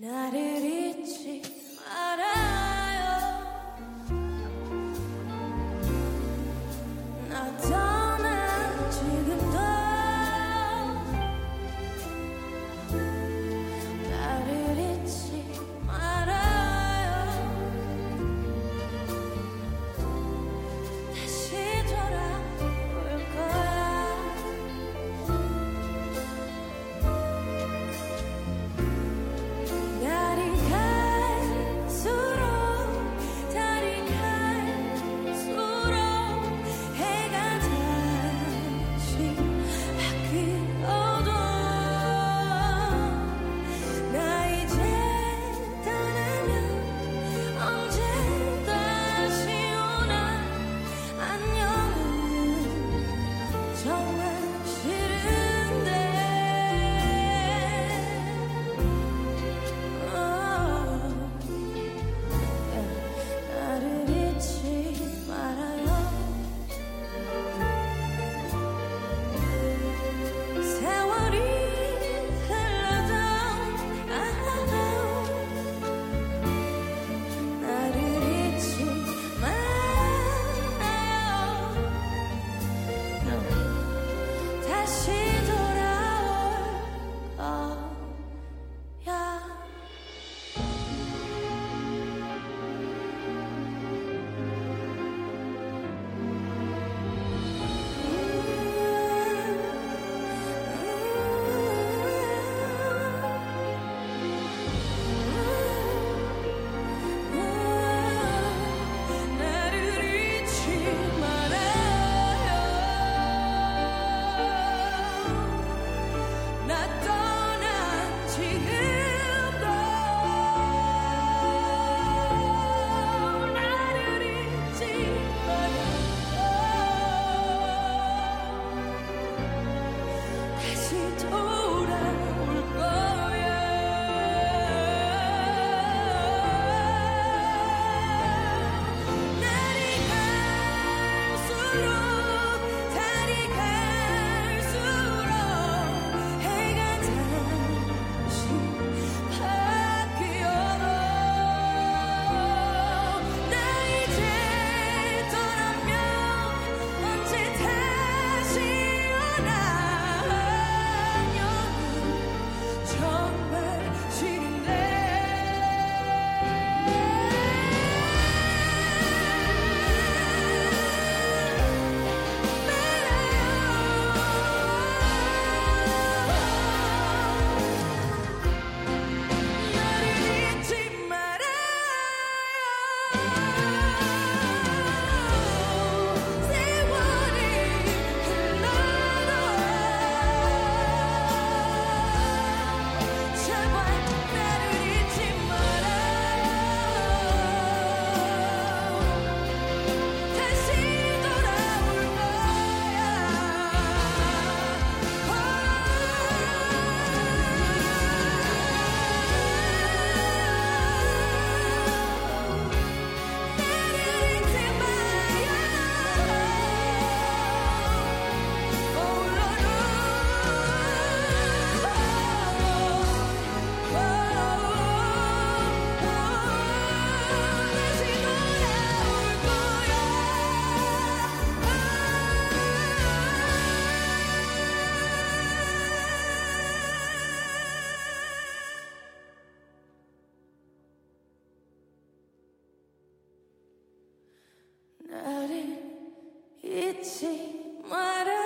나를 잊지 말아 心。told なれ一まだ